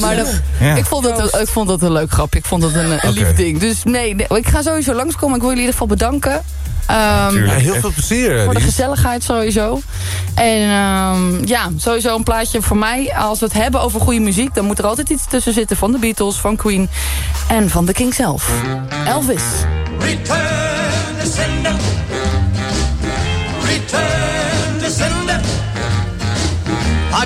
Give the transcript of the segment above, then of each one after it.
Maar zo. dat- Ja. ik, vond dat, ik vond dat een leuk grapje. Ik vond dat een, een lief ding. Dus nee, nee, ik ga sowieso langskomen. Ik wil jullie in ieder geval bedanken. Ehm, Ja, heel veel plezier. voor de gezelligheid sowieso. En ehm, ja, sowieso een plaatje voor mij. Als we het hebben over goede muziek... dan moet er altijd iets tussen zitten van de Beatles, van Queen... en van de King zelf. Elvis. Return to sender.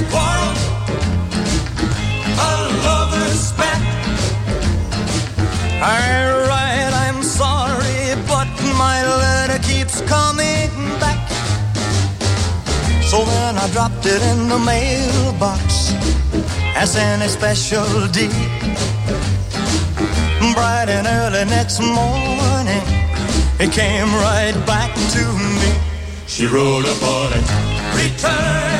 a quarrel, a lover's spat. Alright, I'm sorry, but my letter keeps coming back. So then I dropped it in the mailbox as any special deed bright and early next morning, it came right back to me. She wrote upon it, return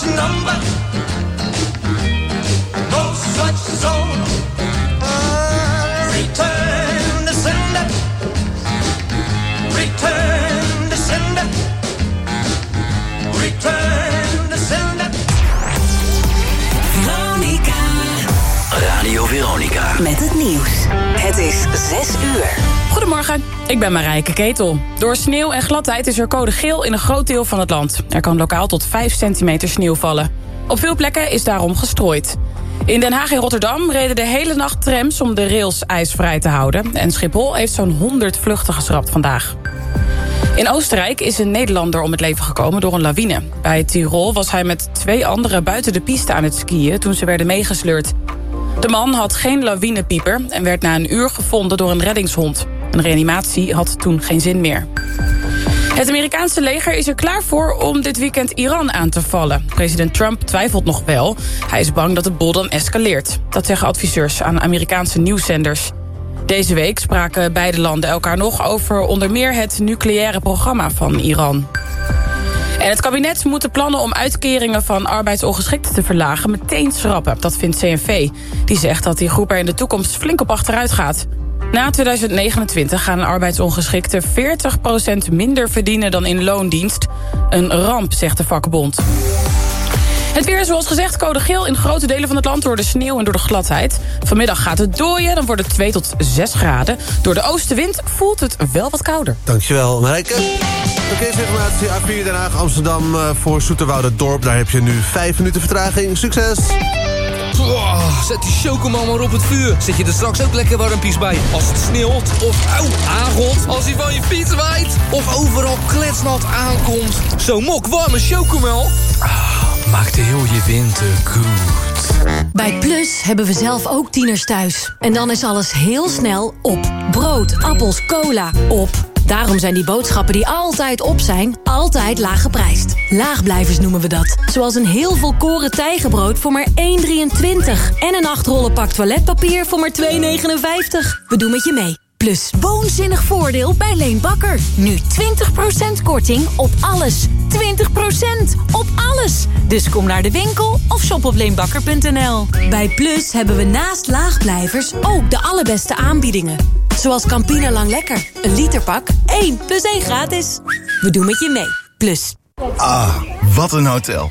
such number. No such zone. Met het nieuws. Het is 6 uur. Goedemorgen, ik ben Marijke Ketel. Door sneeuw en gladheid is er code geel in een groot deel van het land. Er kan lokaal tot 5 centimeter sneeuw vallen. Op veel plekken is daarom gestrooid. In Den Haag en Rotterdam reden de hele nacht trams om de rails ijsvrij te houden. En Schiphol heeft zo'n 100 vluchten geschrapt vandaag. In Oostenrijk is een Nederlander om het leven gekomen door een lawine. Bij Tirol was hij met twee anderen buiten de piste aan het skiën... toen ze werden meegesleurd. De man had geen lawinepieper en werd na een uur gevonden door een reddingshond. Een reanimatie had toen geen zin meer. Het Amerikaanse leger is er klaar voor om dit weekend Iran aan te vallen. President Trump twijfelt nog wel. Hij is bang dat de bol dan escaleert. Dat zeggen adviseurs aan Amerikaanse nieuwszenders. Deze week spraken beide landen elkaar nog over onder meer het nucleaire programma van Iran. En het kabinet moet de plannen om uitkeringen van arbeidsongeschikten te verlagen meteen schrappen. Dat vindt CNV. Die zegt dat die groep er in de toekomst flink op achteruit gaat. Na 2029 gaan arbeidsongeschikten 40% minder verdienen dan in loondienst. Een ramp, zegt de vakbond. Het weer, zoals gezegd, code geel in grote delen van het land... door de sneeuw en door de gladheid. Vanmiddag gaat het dooien, dan wordt het 2 tot 6 graden. Door de oostenwind voelt het wel wat kouder. Dankjewel, Marijke. Verkeersinformatie A4 Den Haag, Amsterdam eh, voor Zoeterwoude Dorp. Daar heb je nu 5 minuten vertraging. Succes! Oh, zet die chocomel maar op het vuur. Zet je er straks ook lekker warmpies bij. Als het sneeuwt of auw, aangot. Als hij van je fiets waait. Of overal kletsnat aankomt. Zo'n mok warme chocomel. Ah, maakt heel je winter goed. Bij Plus hebben we zelf ook tieners thuis. En dan is alles heel snel op. Brood, appels, cola, op. Daarom zijn die boodschappen die altijd op zijn, altijd laag geprijsd. Laagblijvers noemen we dat. Zoals een heel volkoren tijgenbrood voor maar 1,23. En een 8 rollen pak toiletpapier voor maar 2,59. We doen met je mee. Plus woonzinnig voordeel bij Leen Bakker. Nu 20% korting op alles. 20% op alles. Dus kom naar de winkel of shop op leenbakker.nl. Bij Plus hebben we naast laagblijvers ook de allerbeste aanbiedingen. Zoals Campina Lang Lekker. Een literpak, 1 plus 1 gratis. We doen met je mee. Plus. Ah, wat een hotel.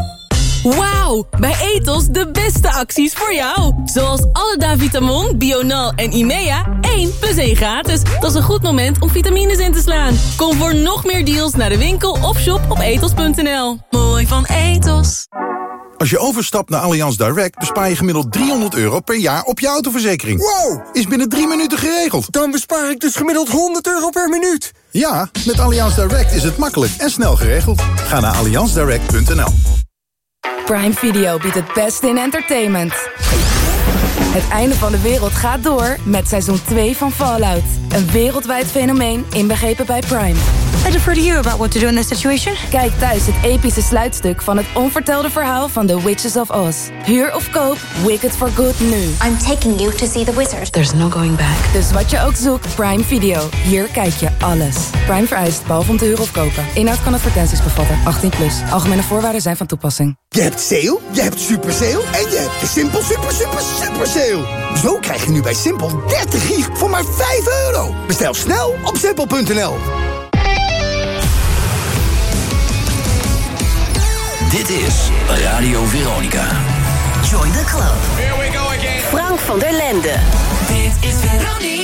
Wauw, bij Etos de beste acties voor jou. Zoals alle Davitamon, Bional en Imea, 1 plus 1 gratis. Dat is een goed moment om vitamines in te slaan. Kom voor nog meer deals naar de winkel of shop op etos.nl. Mooi van Etos. Als je overstapt naar Allianz Direct bespaar je gemiddeld 300 euro per jaar op je autoverzekering. Wow! Is binnen drie minuten geregeld. Dan bespaar ik dus gemiddeld 100 euro per minuut. Ja, met Allianz Direct is het makkelijk en snel geregeld. Ga naar allianzdirect.nl Prime Video biedt het beste in entertainment. Het einde van de wereld gaat door met seizoen 2 van Fallout. Een wereldwijd fenomeen inbegrepen bij Prime. I defer to you about what to do in this situation. Kijk thuis het epische sluitstuk van het onvertelde verhaal van The Witches of Oz. Huur of koop Wicked for Good nu. I'm taking you to see the wizard. There's no going back. Dus wat je ook zoekt, Prime Video. Hier kijk je alles. Prime vereist, behalve om te huren of kopen. Inhoud kan advertenties bevatten. 18 plus. Algemene voorwaarden zijn van toepassing. Je hebt sale, je hebt super sale en je hebt de Simpel super super super sale. Zo krijg je nu bij Simpel 30 gig voor maar 5 euro. Bestel snel op simpel.nl. Dit is Radio Veronica. Join the club. Here we go again. Frank van der Lende. Dit is Veronica.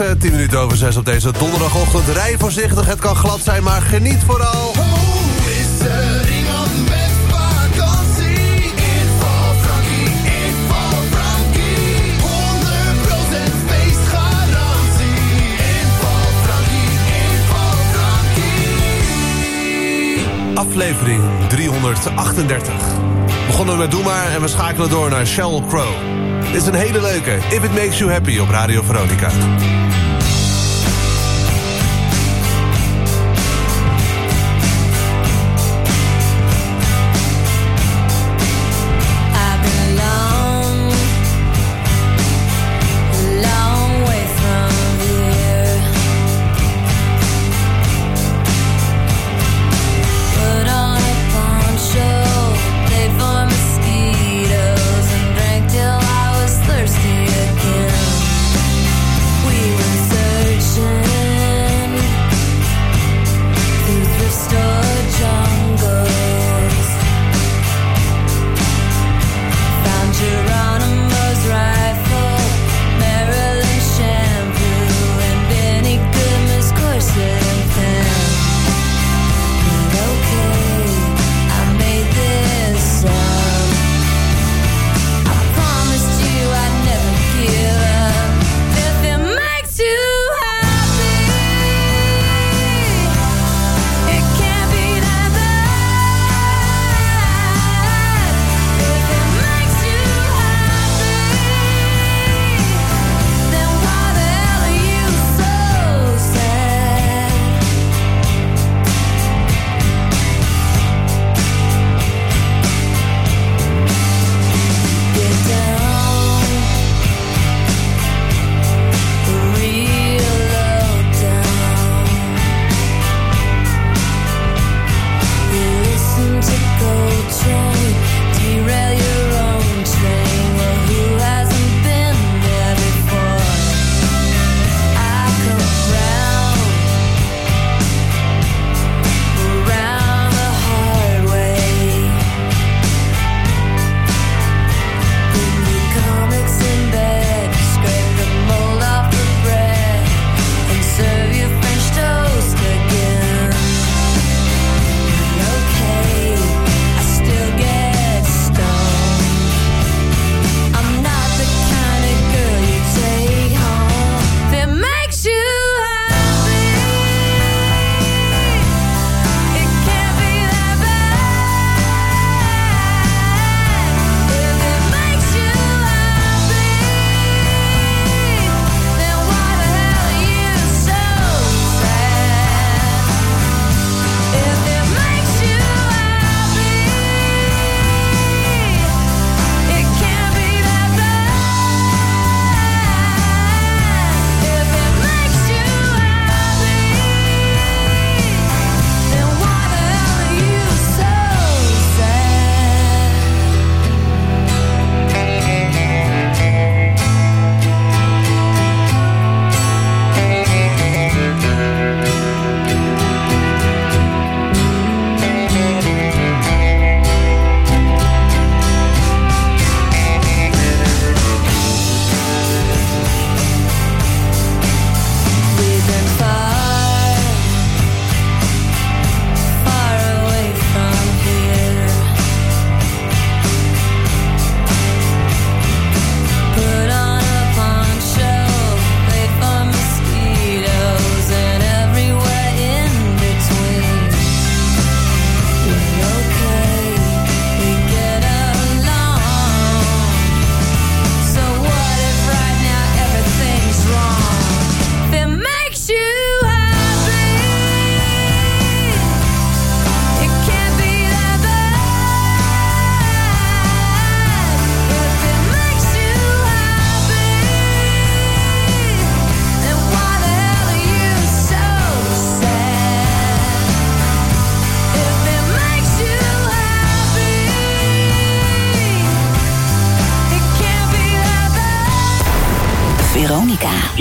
Is eh, 10 minuten over 6 op deze donderdagochtend. Rij voorzichtig, het kan glad zijn, maar geniet vooral. Is er iemand met vakantie? Frankie, Frankie. 100% feestgarantie. Frankie. Aflevering 338. Begonnen we met Doe maar en we schakelen door naar Sheryl Crow. Dit is een hele leuke If It Makes You Happy op Radio Veronica.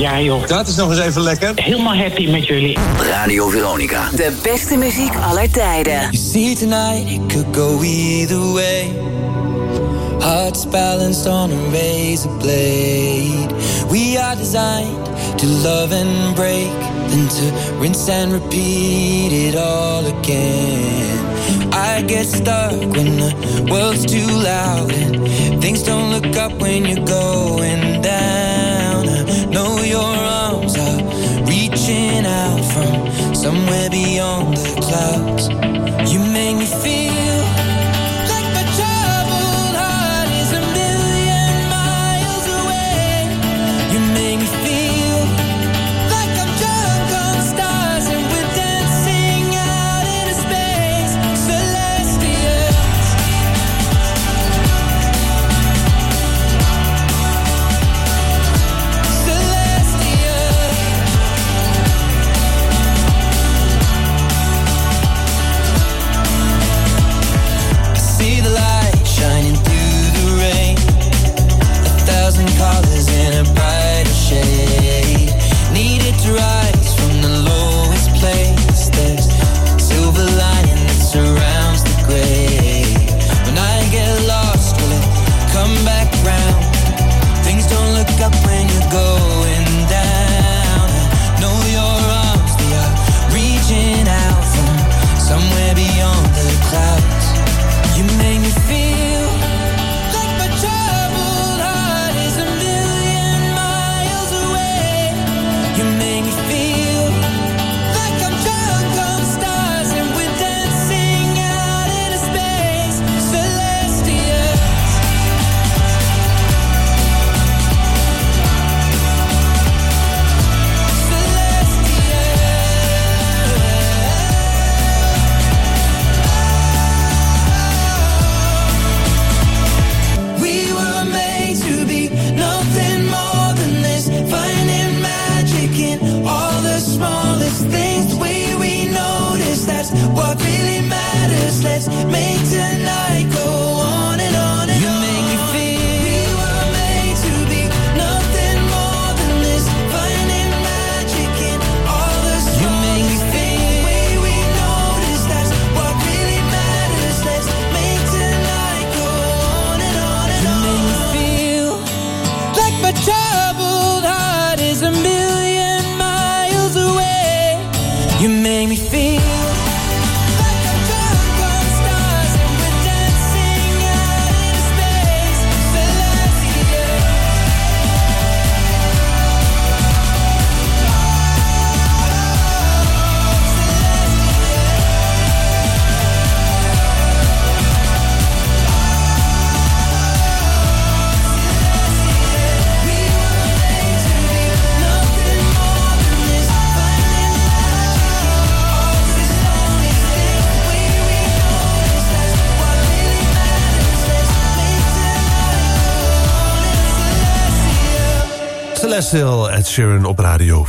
Ja joh, dat is nog eens even lekker. Helemaal happy met jullie. Radio Veronica. De beste muziek aller tijden. You see tonight, it could go either way. Hearts balanced on a razor blade. We are designed to love and break, then to rinse and repeat it all again. I get stuck when the world's too loud and things don't look up when you're going down. Somewhere beyond Sheeran op Radio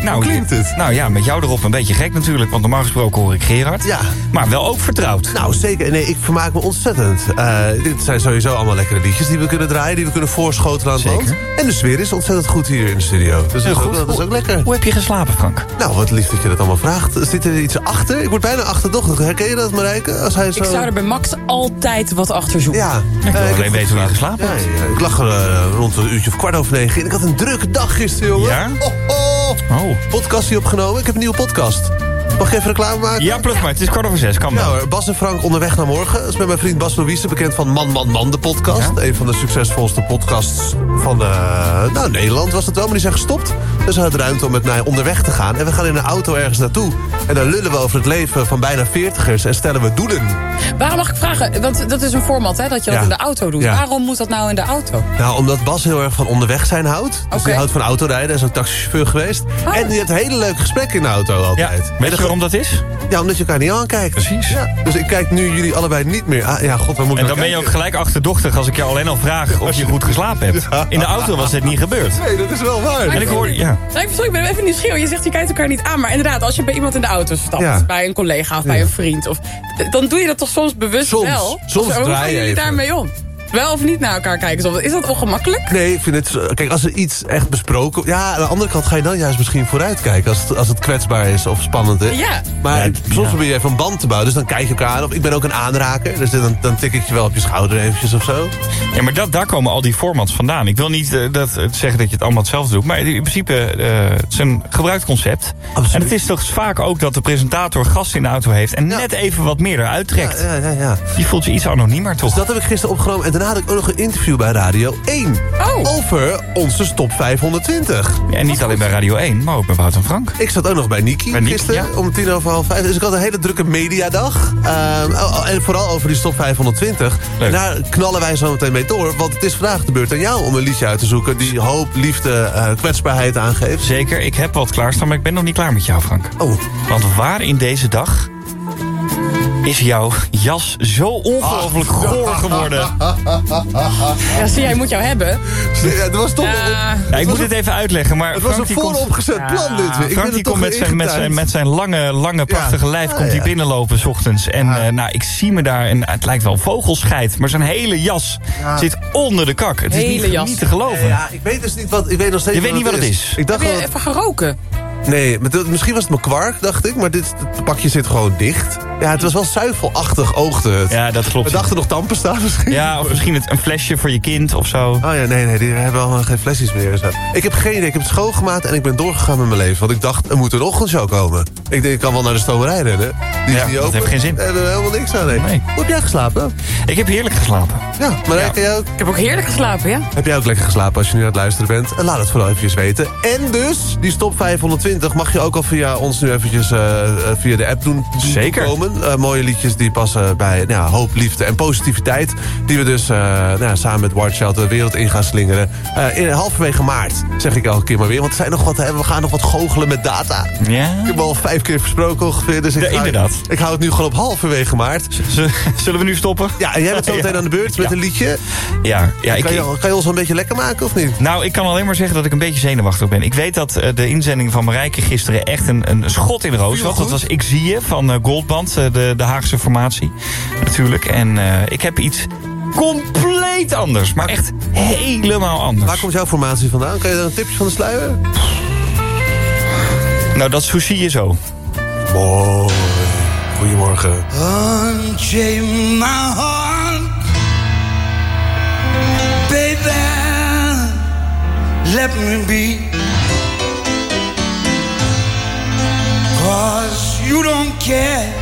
nou, Hoe klinkt het? Nou ja, met jou erop een beetje gek natuurlijk. Want normaal gesproken hoor ik Gerard. Ja. Maar wel ook vertrouwd. Nou, zeker. Nee, ik vermaak me ontzettend. Eh, dit zijn sowieso allemaal lekkere liedjes die we kunnen draaien... die we kunnen voorschotelen aan het band. En de sfeer is ontzettend goed hier in de studio. Dus Heel dat, is goed. ook, dat is ook lekker. Hoe heb je geslapen, Frank? Nou, wat lief dat je dat allemaal vraagt. Zit er iets achter? Ik word bijna achterdochtig. Herken je dat, Marijke? Als hij zo... Ik zou er bij Max altijd wat achter zoeken. Ja. Ik wil Eh, alleen heb weten hoe je geslapen Ja, hebt. ja, ik lag er eh, rond een uurtje of kwart over negen in. Ik had een drukke dag gisteren, jongen. Ja? Oh, oh. Oh. Podcast hier opgenomen. Ik heb een nieuwe podcast. Mag ik even reclame maken? Ja, plug maar. Het is kwart over zes. Kan Nou, Bas en Frank onderweg naar morgen. Dat is met mijn vriend Bas Louise, bekend van Man, Man, Man, de podcast. Een van de succesvolste podcasts van eh, nou, Nederland was het wel, maar die zijn gestopt. Dus hij had ruimte om met mij onderweg te gaan. En we gaan in een auto ergens naartoe. En dan lullen we over het leven van bijna veertigers en stellen we doelen. Waarom mag ik vragen? Want dat is een format, hè, dat je dat Ja. in de auto doet. Ja. Waarom moet dat nou in de auto? Nou, omdat Bas heel erg van onderweg zijn houdt. Dus Oké. die houdt van autorijden. Hij is ook taxichauffeur geweest. En die heeft hele leuke gesprekken in de auto altijd. Weet je waarom waarom dat is? Ja, omdat je elkaar niet aankijkt. Precies. Ja, dus ik kijk nu jullie allebei niet meer aan. Ja, god, waar moet ik En nou dan ben je ook gelijk achterdochtig als ik jou alleen al vraag of je goed geslapen hebt. In de auto was dit niet gebeurd. Nee, dat is wel waar. En ik hoor, ja. Nou, ik, sorry, ik ben even nieuwsgierig. Je zegt je kijkt elkaar niet aan. Maar inderdaad, als je bij iemand in de auto stapt... Ja. bij een collega of bij een vriend... Of, dan doe je dat toch soms bewust Soms. wel? Soms hoe draai gaan je jullie even. daarmee om? Wel of niet naar elkaar kijken? Is dat ongemakkelijk? Nee, ik vind het... zo- Kijk, als er iets echt besproken... Ja, aan de andere kant ga je dan juist misschien vooruit kijken... als het, als het kwetsbaar is of spannend is. Ja. Maar soms probeer je even een band te bouwen. Dus dan kijk je elkaar aan. Of ik ben ook een aanraker. Dus dan, dan tik ik je wel op je schouder eventjes of zo. Ja, maar dat, daar komen al die formats vandaan. Ik wil niet eh, dat, eh, zeggen dat je het allemaal hetzelfde doet. Maar in principe, eh, het is een gebruikt concept. En het is toch vaak ook dat de presentator gast in de auto heeft... en net even wat meer eruit trekt. Ja, ja, ja. Je voelt je iets anoniemer, toch? Dus dat heb ik gisteren opgenomen. En daarna had ik ook nog een interview bij Radio 1. Oh. Over onze top 520. En niet alleen bij Radio 1, maar ook bij Wout en Frank. Ik zat ook nog bij Niki Bij gisteren ja. om tien over half vijf. Dus ik had een hele drukke mediadag. Oh, en vooral over die top 520. Leuk. En daar knallen wij zo meteen mee door. Want het is vandaag de beurt aan jou om een liedje uit te zoeken... die hoop, liefde, eh, kwetsbaarheid aangeeft. Zeker, ik heb wat klaarstaan, maar ik ben nog niet klaar met jou, Frank. Oh. Want waar in deze dag is jouw jas zo ongelooflijk Ah. goor geworden? Ja, zie jij, moet jou hebben. Ja, dat was toch... Ja. Ja, ik moet het even uitleggen, maar Het was Frank een komt- vooropgezet plan, dit. weer. Ik Frank die komt met zijn, met, zijn, met zijn lange, lange prachtige lijf Ja, komt ja. hij binnenlopen s ochtends. En eh, nou, ik zie me daar, en het lijkt wel vogelscheit... maar zijn hele jas zit onder de kak. Het is Hele niet, jas. niet te geloven. Ja, ik weet dus niet wat... Ik weet nog steeds Je weet niet wat het is. Ik dacht Heb je even geroken? Nee, misschien was het mijn kwark, dacht ik. Maar dit het pakje zit gewoon dicht. Ja, het was wel zuivelachtig oogde het. Ja, dat klopt. We dachten nog tandpasta misschien. Ja, of misschien het, een flesje voor je kind of zo. Oh ja, nee, nee, die hebben al geen flesjes meer. Zo. Ik heb geen idee, ik heb het schoongemaakt en ik ben doorgegaan met mijn leven. Want ik dacht, er moet een ochtendshow komen. Ik denk, ik kan wel naar de stomerij rennen. Die Ja, is niet dat open. heeft geen zin. Nee, er helemaal niks aan. Nee. Nee. Hoe heb jij geslapen? Ik heb heerlijk geslapen. Ja, maar Ja. Jij, ook, Ik heb ook heerlijk geslapen, ja. heb jij ook lekker geslapen als je nu aan het luisteren bent? En laat het vooral eventjes weten. En dus, die stop 520 mag je ook al via ons nu eventjes eh, eh, via de app doen. Zeker. Komen. Eh, mooie liedjes die passen bij nou, ja, hoop, liefde en positiviteit. Die we dus eh, nou, ja, samen met Watch Out de wereld in gaan slingeren. Eh, in halverwege maart, zeg ik elke keer maar weer. Want er zijn nog wat, hè, we gaan nog wat goochelen met data. Ja? Ik heb al vijf keer versproken ongeveer. Dus ik, Ja, ga- inderdaad. ik hou het nu gewoon op halverwege maart. Z- Zullen we nu stoppen? Ja, en jij bent zo meteen aan de beurt met een liedje. Ja, ja ik, Kan je, kan je ons een beetje lekker maken of niet? Nou, ik kan alleen maar zeggen dat ik een beetje zenuwachtig ben. Ik weet dat de inzending van Marijke gisteren echt een, een schot in de roos was. Dat was Ik Zie Je van Goldband, de, de Haagse formatie. Natuurlijk. En eh, ik heb iets compleet anders. Maar echt helemaal anders. Waar komt jouw formatie vandaan? Kan je daar een tipje van de sluier? Nou, dat zie je zo. Mooi. Goedemorgen. Unchain my heart, baby. Let me be. Cause you don't care.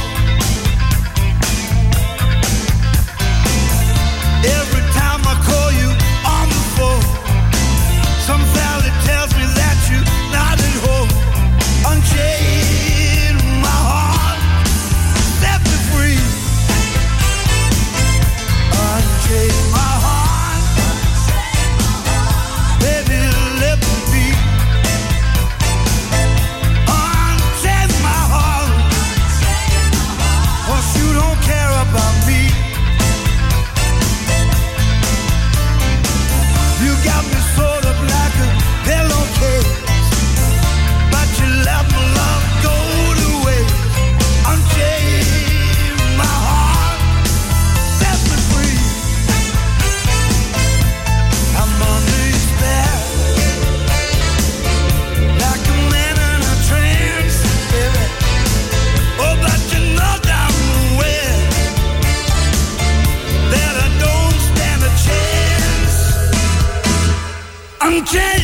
Unchain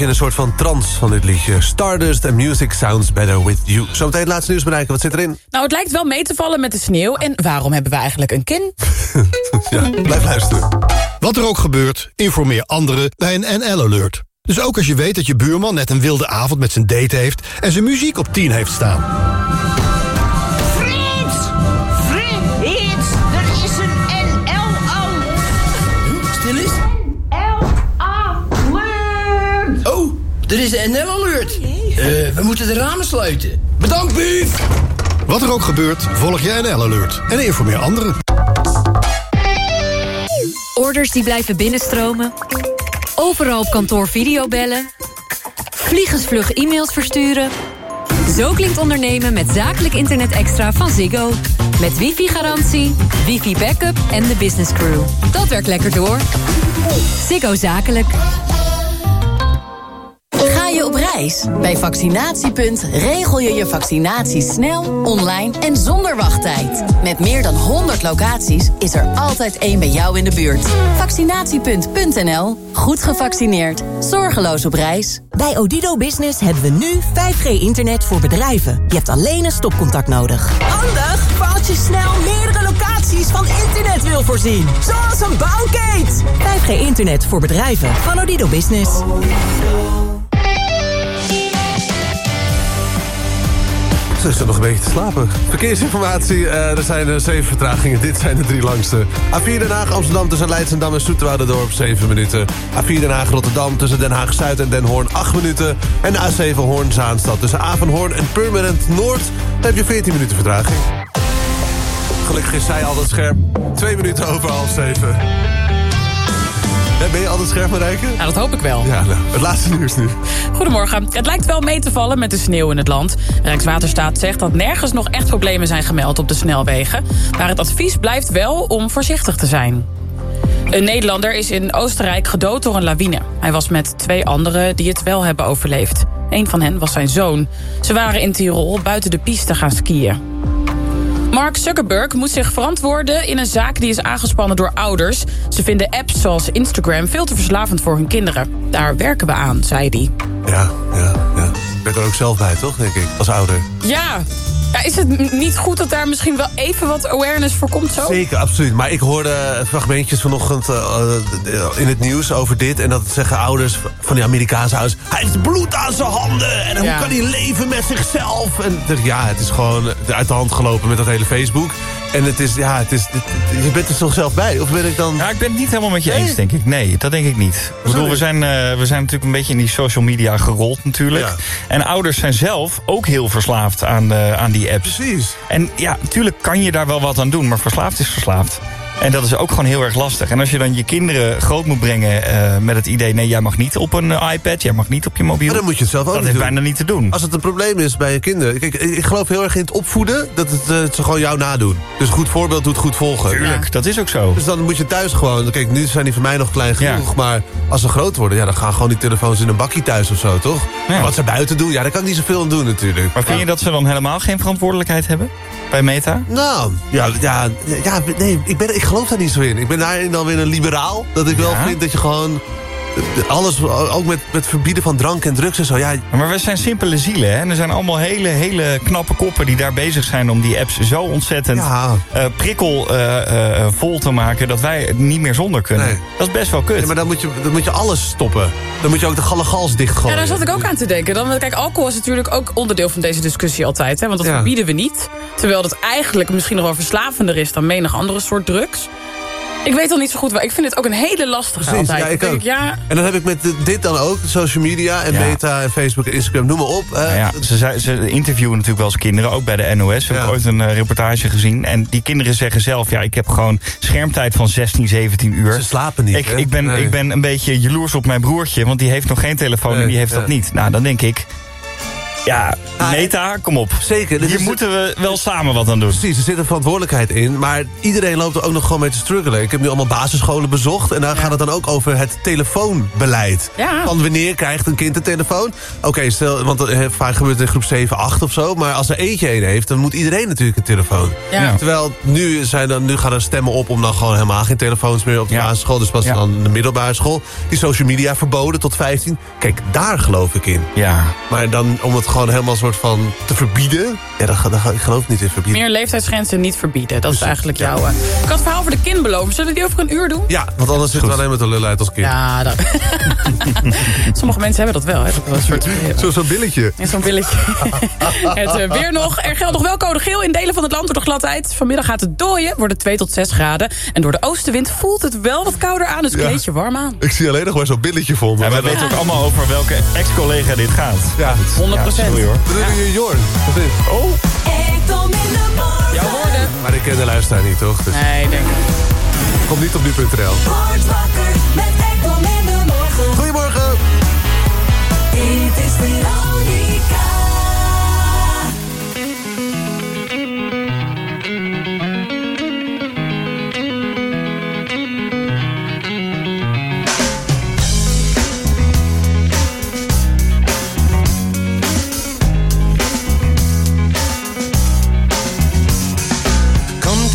in een soort van trance van dit liedje. Stardust and music sounds better with you. Zometeen het laatste nieuws bereiken. Wat zit erin? Nou, het lijkt wel mee te vallen met de sneeuw. En waarom hebben we eigenlijk een kin? ja, blijf luisteren. Wat er ook gebeurt, informeer anderen bij een NL-alert. Dus ook als je weet dat je buurman net een wilde avond met zijn date heeft... en zijn muziek op 10 heeft staan. Er is een NL-alert. Eh, we moeten de ramen sluiten. Bedankt, Bief! Wat er ook gebeurt, volg je NL-alert. En informeer anderen. Orders die blijven binnenstromen. Overal op kantoor videobellen. Vliegensvlug e-mails versturen. Zo klinkt ondernemen met zakelijk internet extra van Ziggo. Met wifi-garantie, wifi-backup en de business crew. Dat werkt lekker door. Ziggo Zakelijk. Bij Vaccinatiepunt regel je je vaccinatie snel, online en zonder wachttijd. Met meer dan 100 locaties is er altijd één bij jou in de buurt. Vaccinatiepunt.nl. Goed gevaccineerd. Zorgeloos op reis. Bij Odido Business hebben we nu 5G-internet voor bedrijven. Je hebt alleen een stopcontact nodig. Handig voor als je snel meerdere locaties van internet wil voorzien. Zoals een bouwkeet. 5G-internet voor bedrijven van Odido Business. Ze er nog een beetje te slapen. Verkeersinformatie, eh, er zijn eh, zeven vertragingen. Dit zijn de drie langste. A4 Den Haag, Amsterdam tussen Leidsendam en Dorp 7 minuten. A4 Den Haag, Rotterdam tussen Den Haag-Zuid en Den Hoorn 8 minuten. En de A7 Hoorn-Zaanstad tussen Avanhoorn en Purmerend Noord... heb je 14 minuten vertraging. Gelukkig is zij altijd scherp. Twee minuten over half zeven. Ben je altijd scherp, Marijke? Nou, dat hoop ik wel. Ja, nou, het laatste nieuws nu. Goedemorgen. Het lijkt wel mee te vallen met de sneeuw in het land. Rijkswaterstaat zegt dat nergens nog echt problemen zijn gemeld op de snelwegen. Maar het advies blijft wel om voorzichtig te zijn. Een Nederlander is in Oostenrijk gedood door een lawine. Hij was met twee anderen die het wel hebben overleefd. Een van hen was zijn zoon. Ze waren in Tirol buiten de piste gaan skiën. Mark Zuckerberg moet zich verantwoorden in een zaak die is aangespannen door ouders. Ze vinden apps zoals Instagram veel te verslavend voor hun kinderen. Daar werken we aan, zei hij. Ja, ja, ja. Ik ben er ook zelf bij, toch, denk ik, als ouder. Ja, ja, is het niet goed dat daar misschien wel even wat awareness voor komt zo? Zeker, absoluut. Maar ik hoorde fragmentjes vanochtend uh, in het nieuws over dit... en dat zeggen ouders van die Amerikaanse ouders... hij heeft bloed aan zijn handen en Ja. hoe kan hij leven met zichzelf? En ik dacht, ja, het is gewoon uit de hand gelopen met dat hele Facebook. En het is, ja, het is, het- je bent er toch zelf bij? Of ben ik dan... Ja, ik ben het niet helemaal met je eens, denk ik. Nee, dat denk ik niet. Ik bedoel, we zijn, eh, we zijn natuurlijk een beetje in die social media gerold natuurlijk. En ouders zijn zelf ook heel verslaafd aan, eh, aan die apps. Precies. En ja, natuurlijk kan je daar wel wat aan doen, maar verslaafd is verslaafd. En dat is ook gewoon heel erg lastig. En als je dan je kinderen groot moet brengen eh, met het idee... nee, jij mag niet op een eh, iPad, jij mag niet op je mobiel. Maar dan moet je het zelf ook Dat niet is doen. bijna niet te doen. Als het een probleem is bij je kinderen... Kijk, ik geloof heel erg in het opvoeden... dat het, eh, ze gewoon jou nadoen. Dus een goed voorbeeld doet goed volgen. Tuurlijk, dat is ook zo. Dus dan moet je thuis gewoon... Kijk, nu zijn die voor mij nog klein genoeg... maar als ze groot worden... ja, dan gaan gewoon die telefoons in een bakje thuis of zo, toch? Wat ze buiten doen, ja, daar kan ik niet zoveel aan doen natuurlijk. Maar vind je dat ze dan helemaal geen verantwoordelijkheid hebben? Bij Meta? Nou, ja, ja, ja nee, ik, ben, ik geloof daar niet zo in. Ik ben daarin dan weer een liberaal. Dat ik wel Ja? vind dat je gewoon... Alles, ook met, met verbieden van drank en drugs en zo. Ja, Maar we zijn simpele zielen. Hè? En er zijn allemaal hele, hele knappe koppen die daar bezig zijn... om die apps zo ontzettend Ja. eh, prikkelvol eh, eh, vol te maken... dat wij het niet meer zonder kunnen. Nee. Dat is best wel kut. Ja, maar dan moet, je, dan moet je alles stoppen. Dan moet je ook de gallegals dichtgooien. Ja, daar zat ik ook aan te denken. Dan, kijk, alcohol is natuurlijk ook onderdeel van deze discussie altijd. Hè, want dat Ja. verbieden we niet. Terwijl dat eigenlijk misschien nog wel verslavender is... dan menig andere soort drugs. Ik weet al niet zo goed waar. Ik vind het ook een hele lastige Precies, altijd. ja, ik denk, ja, En dan heb ik met dit dan ook, social media en Ja. meta en Facebook en Instagram, noem maar op. hè. Nou ja, ze, zei- ze interviewen natuurlijk wel eens kinderen, ook bij de NOS. Ik heb ooit een eh, reportage gezien. En die kinderen zeggen zelf, ja, ik heb gewoon schermtijd van 16, 17 uur. Ze slapen niet, Ik, hè? ik, ben, Nee. ik ben een beetje jaloers op mijn broertje, want die heeft nog geen telefoon en die heeft ja. dat niet. Nou, dan denk ik, Ja, Meta, kom op. Zeker. Hier moeten we wel samen wat aan doen. Precies, er zit een verantwoordelijkheid in. Maar iedereen loopt er ook nog gewoon mee te struggelen. Ik heb nu allemaal basisscholen bezocht. En daar gaat het dan ook over het telefoonbeleid. Van wanneer krijgt een kind een telefoon? Oké, stel, want eh, vaak gebeurt het in groep 7, 8 of zo. Maar als er eentje een heeft, dan moet iedereen natuurlijk een telefoon. Ja. Terwijl nu, zijn dan, nu gaan er stemmen op om dan gewoon helemaal geen telefoons meer op de Ja. basisschool. Dus pas Ja. dan de middelbare school. Die social media verboden tot 15. Kijk, daar geloof ik in. Ja. Maar dan om het gewoon helemaal soort van te verbieden. Ja, daar, ga- ik geloof niet in verbieden. Meer leeftijdsgrenzen niet verbieden. Dat is eigenlijk ja. jouw... eh. Ik had het verhaal over de kindbeloven. Zullen we die over een uur doen? Ja, want anders zitten we alleen met de lul uit als kind. Ja, dat... Sommige mensen hebben dat wel. Hè? Dat soort... Zo- Zo'n billetje. In zo'n billetje. het eh, weer nog. Er geldt nog wel code geel in delen van het land door de gladheid. Vanmiddag gaat het dooien, wordt het 2 tot 6 graden. En door de oostenwind voelt het wel wat kouder aan, dus Ja. kleed je warm aan. Ik zie alleen nog maar zo'n billetje voor me. Ja, wij weten ook allemaal over welke ex-collega dit gaat. Ja, 100 Sorry hoor. Bedoel je Jorn? Wat is? Oh, Jouw woorden. Maar ik ken de luisteraar niet, toch? Dus Nee, denk ik. kom niet op nu.nl. Goedemorgen. Dit is Veronica.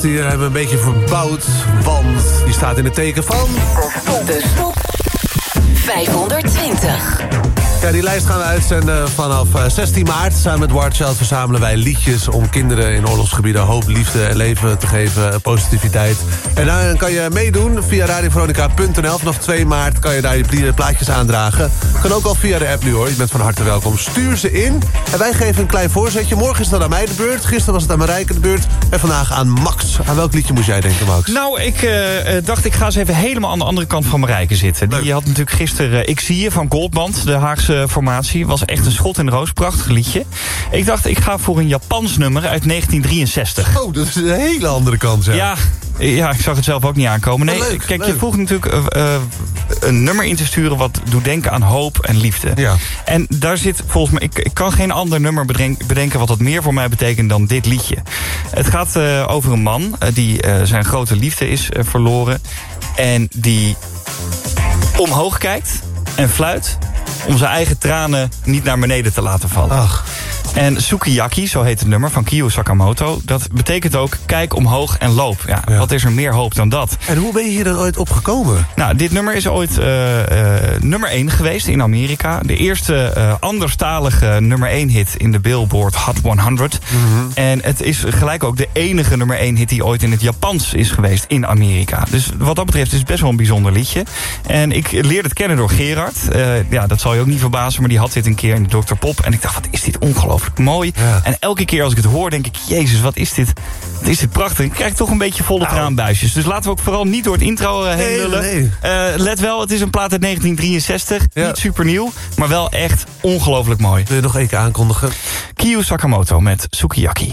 die hebben we een beetje verbouwd, want die staat in het teken van... De stop 520. Ja, die lijst gaan we uitzenden vanaf eh, 16 maart. Samen met Wardchild verzamelen wij liedjes om kinderen in oorlogsgebieden hoop, liefde en leven te geven, eh, positiviteit. En dan kan je meedoen via radioveronica.nl. Vanaf 2 maart kan je daar je pla- plaatjes aandragen. Kan ook al via de app nu hoor, je bent van harte welkom. Stuur ze in en wij geven een klein voorzetje. Morgen is dan aan mij de beurt, gisteren was het aan Marijke de beurt... en vandaag aan Max. Aan welk liedje moest jij denken, Max? Nou, ik eh, eh, dacht ik ga eens even helemaal aan de andere kant van Marijke zitten. Die had natuurlijk gisteren eh, Ik zie je van Goldband, de Haagse formatie. Was echt een schot in de roos. Prachtig liedje. Ik dacht, ik ga voor een Japans nummer uit 1963. Oh, dat is een hele andere kant, ja. Ja, ja, ik zag het zelf ook niet aankomen. Nee, Leuk, kijk, je vroeg natuurlijk eh, eh, een nummer in te sturen... wat doet denken aan hoop en liefde. Ja. En daar zit volgens mij... Ik, ik kan geen ander nummer bedenken, bedenken wat dat meer voor mij betekent dan dit liedje. Het gaat eh, over een man die zijn grote liefde is verloren. En die omhoog kijkt en fluit... om zijn eigen tranen niet naar beneden te laten vallen. Ach. En Sukiyaki, zo heet het nummer van Kiyo Sakamoto... dat betekent ook kijk omhoog en loop. Ja, Wat is er meer hoop dan dat? En hoe ben je hier dan ooit op gekomen? Nou, dit nummer is ooit eh, eh, nummer 1 geweest in Amerika. De eerste eh, anderstalige nummer 1 hit in de Billboard Hot 100. En het is gelijk ook de enige nummer 1 hit die ooit in het Japans is geweest in Amerika. Dus wat dat betreft is het best wel een bijzonder liedje. En ik leerde het kennen door Gerard. Ja, dat zal je ook niet verbazen, maar die had dit een keer in de Dr. Pop. En ik dacht, wat is dit ongelooflijk mooi. En elke keer als ik het hoor, denk ik, jezus, wat is dit? Wat is dit prachtig. Ik krijg toch een beetje volle traanbuisjes. Dus laten we ook vooral niet door het intro eh, heen Nee, lullen. nee. Eh, let wel, het is een plaat uit 1963. Niet super nieuw, maar wel echt ongelooflijk mooi. Wil je nog één keer aankondigen? Kiyo Sakamoto met Sukiyaki.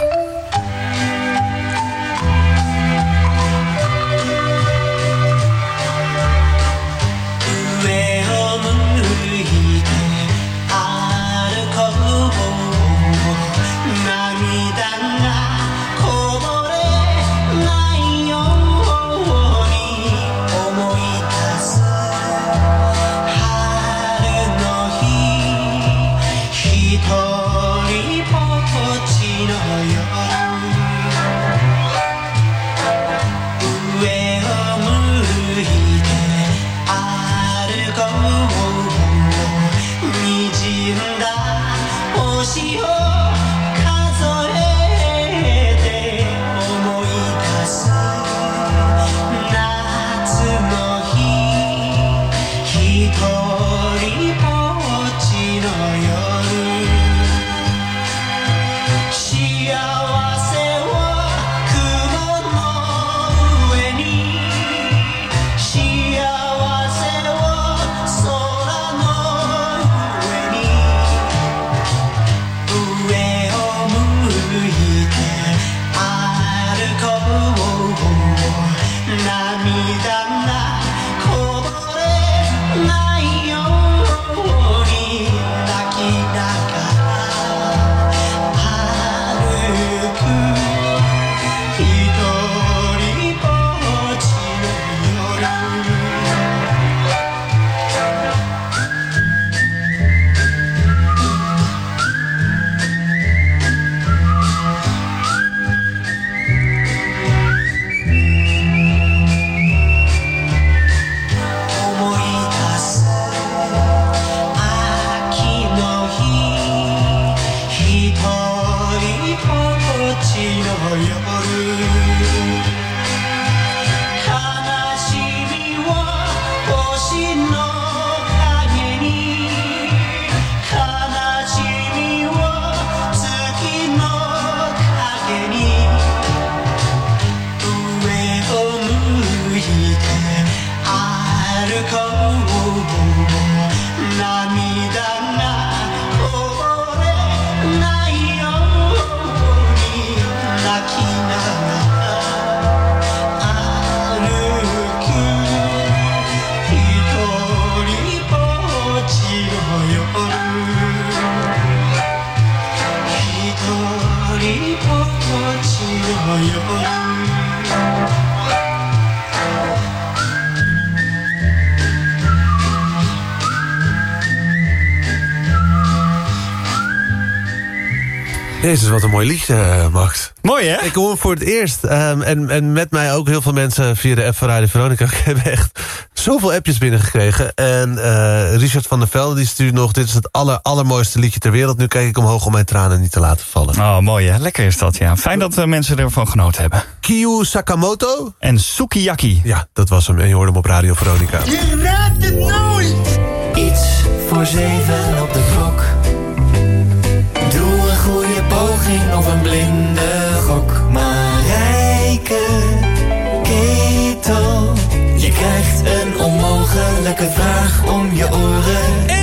Jezus, wat een mooi liedje, eh, Max. Mooi, hè? Ik hoor hem voor het eerst. ehm, en, en met mij ook heel veel mensen via de app van Radio Veronica. Ik heb echt zoveel appjes binnengekregen. En eh, Richard van der Velde die stuurt nog... dit is het aller, allermooiste liedje ter wereld. Nu kijk ik omhoog om mijn tranen niet te laten vallen. Oh, mooi hè? Lekker is dat, ja. Fijn dat eh, mensen ervan genoten hebben. Kiyu Sakamoto. En Sukiyaki. Ja, dat was hem. En je hoorde hem op Radio Veronica. Je raadt het nooit! Iets voor zeven op de of een blinde gok. Marijke Ketel. Je krijgt een onmogelijke vraag om je oren.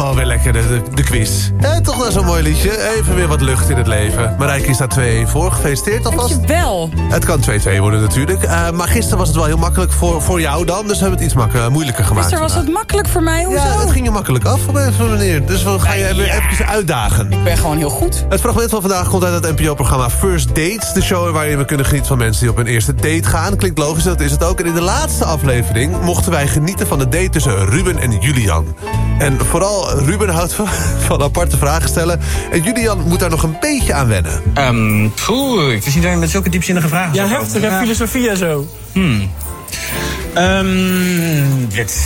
Lekker de, de, de quiz. Eh, toch wel zo'n mooi liedje. Even weer wat lucht in het leven. Marijke staat 2 voor. Gefeliciteerd alvast. Dankjewel. Het kan 2-2 worden natuurlijk. Eh, maar gisteren was het wel heel makkelijk voor, voor jou dan. Dus we hebben het iets makkelijk, moeilijker gemaakt. Gisteren was het makkelijk voor mij, hoezo? Ja, het ging je makkelijk af op een manier. Dus we gaan je even, even uitdagen. Ik ben gewoon heel goed. Het fragment van vandaag komt uit het NPO-programma First Dates. De show waarin we kunnen genieten van mensen die op hun eerste date gaan. Klinkt logisch, dat is het ook. En in de laatste aflevering mochten wij genieten van de date tussen Ruben en Julian. En vooral Ruben houdt van, van aparte vragen stellen. En Julian moet daar nog een beetje aan wennen. Ehm poeh, ik wist niet dat je met zulke diepzinnige vragen Ja, heftig, hè? Filosofie en zo. Hmm. Ehm, dit.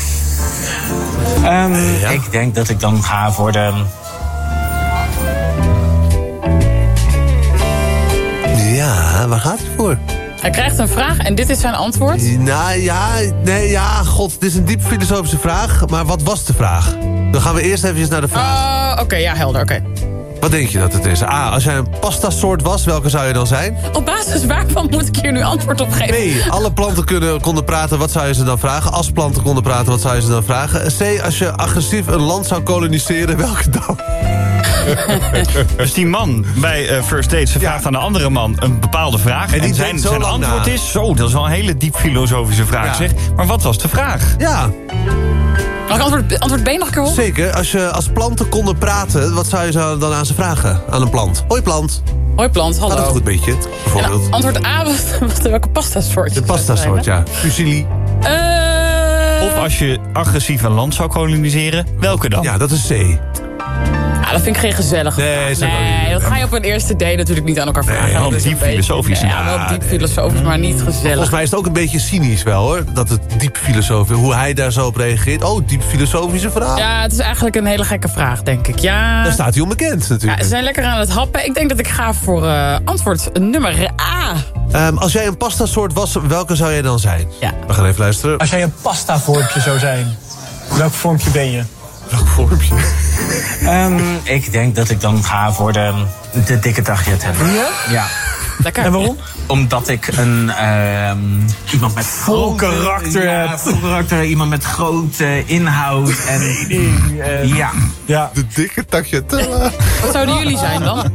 Ehm, Ik denk dat ik dan ga voor de... Ja, waar gaat hij voor? Hij krijgt een vraag en dit is zijn antwoord. Nou ja, nee, ja, god, het is een diep filosofische vraag. Maar wat was de vraag? Dan gaan we eerst even naar de vraag. Oh, oké, ja, helder, oké. Wat denk je dat het is? A, als jij een pasta-soort was, welke zou je dan zijn? Op basis waarvan moet ik hier nu antwoord op geven? B, alle planten kunnen, konden praten, wat zou je ze dan vragen? Als planten konden praten, wat zou je ze dan vragen? C, als je agressief een land zou koloniseren, welke dan? Dus die man bij eh, First Dates ze vraagt aan de andere man een bepaalde vraag. En, die zijn, zijn antwoord na. is... Zo, dat is wel een hele diep filosofische vraag, Ja. zeg. Maar wat was de vraag? Ja, Mag ik antwoord, antwoord B nog een zeker. Als, je, als planten konden praten, wat zou je dan aan ze vragen? Aan een plant. Hoi plant. Hoi plant, hallo. Gaat het goed met je, bijvoorbeeld? En antwoord A was, was welke pasta soort? De pasta-soort, ja. Fusilli. Eh, Of als je agressief een land zou koloniseren, welke dan? Ja, dat is C. ah, dat vind ik geen gezellig. Nee, wel nee dat ga je op een eerste date natuurlijk niet aan elkaar vragen. wel Dat is diep een beetje- filosofisch. Ja, wel diep filosofisch, maar niet gezellig. Volgens mij is het ook een beetje cynisch wel, hoor. Dat het diep filosofisch, hoe hij daar zo op reageert. Oh, diep filosofische vraag. Ja, het is eigenlijk een hele gekke vraag, denk ik. Ja, Daar staat hij onbekend ja, natuurlijk. ze zijn lekker aan het happen. Ik denk dat ik ga voor eh, antwoord nummer A. Ehm, als jij een pasta-soort was, welke zou jij dan zijn? Ja. We gaan even luisteren. Als jij een pasta-vormpje zou zijn, welk vormpje ben je? Welk vormpje? Ehm, ik denk dat ik dan ga voor de, de dikke tagliet hebben. Ja? Ja. Lekker. En waarom? Omdat ik een ehm, iemand met Vol karakter ja, hebt. vol karakter, iemand met grote inhoud en ja. Ja. De dikke tagliatella. Wat zouden jullie zijn dan?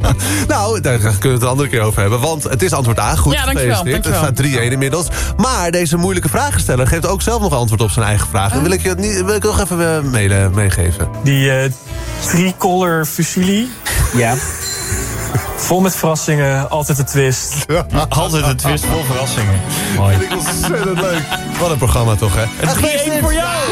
nou, daar kunnen we het een andere keer over hebben. Want het is antwoord A. Goed, Ja, dankjewel, gefeliciteerd. Het staat 3-1 inmiddels. Maar deze moeilijke vragensteller geeft ook zelf nog antwoord op zijn eigen vraag. En wil ik je niet, wil ik nog even eh, mee- meegeven. Die eh tricolor fusilli. Ja. Vol met verrassingen, altijd een twist. Altijd een twist vol verrassingen. Mooi. Vind ik ontzettend leuk. Wat een programma toch, hè? En 3-1 voor jou!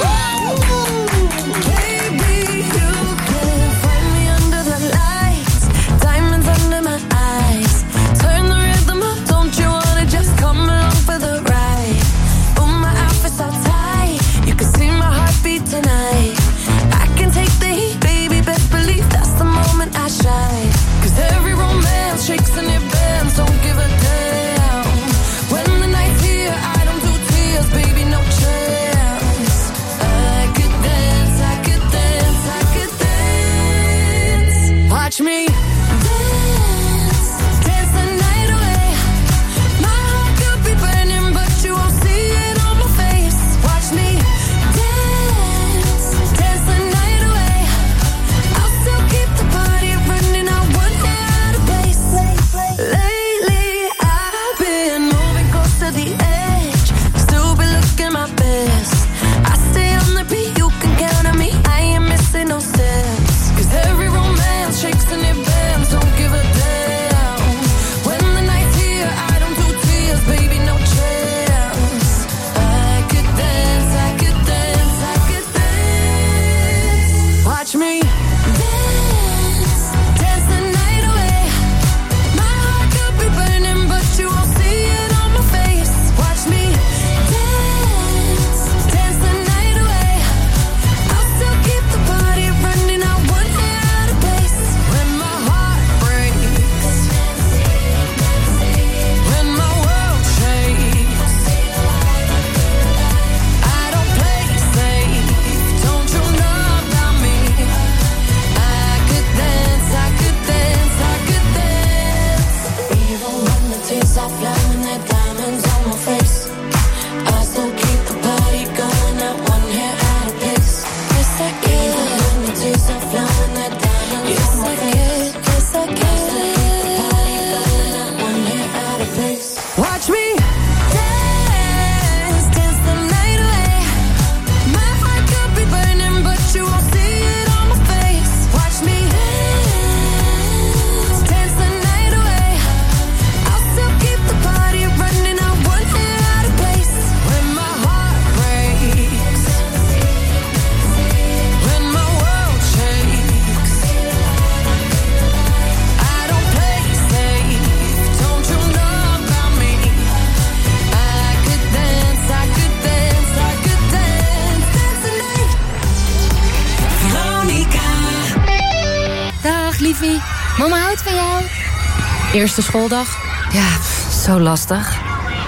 Eerste schooldag? Ja, pff, zo lastig.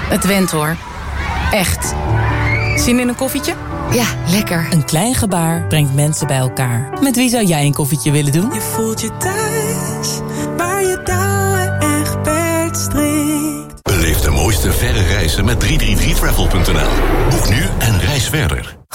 Het went hoor. Echt. Zin in een koffietje? Ja, lekker. Een klein gebaar brengt mensen bij elkaar. Met wie zou jij een koffietje willen doen? Je voelt je thuis, waar je touwen echt strikt. Beleef de mooiste verre reizen met 333travel.nl. Boek nu en reis verder.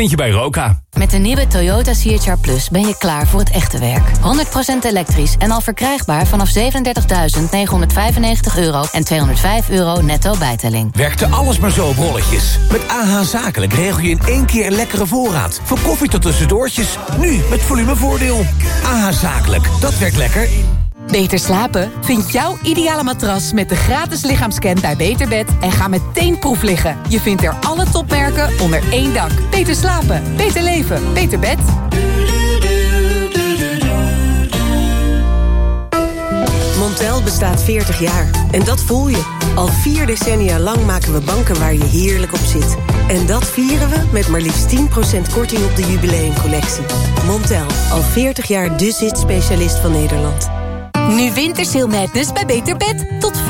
vind je bij Roka. Met de nieuwe Toyota CHR Plus ben je klaar voor het echte werk. 100% elektrisch en al verkrijgbaar vanaf 37.995 euro en 205 euro netto bijtelling. Werkte alles maar zo op rolletjes. Met AH Zakelijk regel je in één keer een lekkere voorraad. Van koffie tot tussendoortjes. Nu met volumevoordeel. AH Zakelijk, dat werkt lekker. Beter slapen? Vind jouw ideale matras met de gratis lichaamscan bij Beterbed en ga meteen proef liggen. Je vindt er alle topmerken onder één dak. Beter slapen, beter leven, beter bed. Montel bestaat 40 jaar. En dat voel je. Al vier decennia lang maken we banken waar je heerlijk op zit. En dat vieren we met maar liefst 10% korting op de jubileumcollectie. Montel, al 40 jaar de zit-specialist van Nederland. Nu Wintersail Madness bij Beter Bed. Tot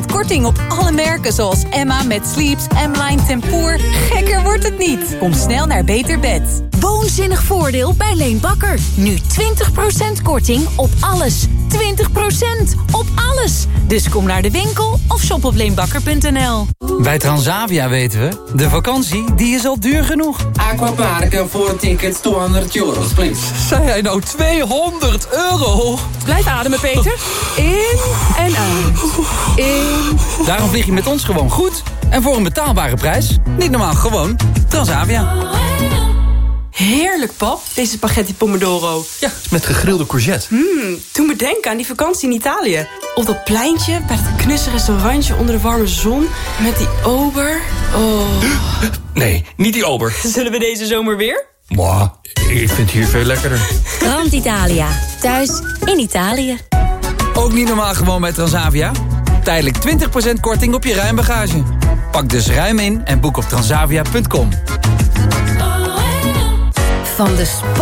50% korting op alle merken zoals Emma met Sleeps, M-Line Tempoor. Gekker wordt het niet. Kom snel naar Beter Bed. Woonzinnig voordeel bij Leen Bakker. Nu 20% korting op alles. 20% op alles. Dus kom naar de winkel of shop op leenbakker.nl. Bij Transavia weten we, de vakantie die is al duur genoeg. Aquaparken voor een ticket 200 euro, please. Zei hij nou 200 euro? Blijf ademen, Peter. In en uit. In. Daarom vlieg je met ons gewoon goed. En voor een betaalbare prijs. Niet normaal, gewoon Transavia. Heerlijk, pap, deze spaghetti pomodoro. Ja, met gegrilde courgette. Mmm, toen me denken aan die vakantie in Italië. Op dat pleintje, bij dat knusse restaurantje onder de warme zon. Met die ober. Oh. Nee, niet die ober. Zullen we deze zomer weer? Mwah, ik vind het hier veel lekkerder. Grand Italia. Thuis in Italië. Ook niet normaal gewoon bij Transavia? Tijdelijk 20% korting op je ruimbagage. Pak dus ruim in en boek op transavia.com. Van de spannende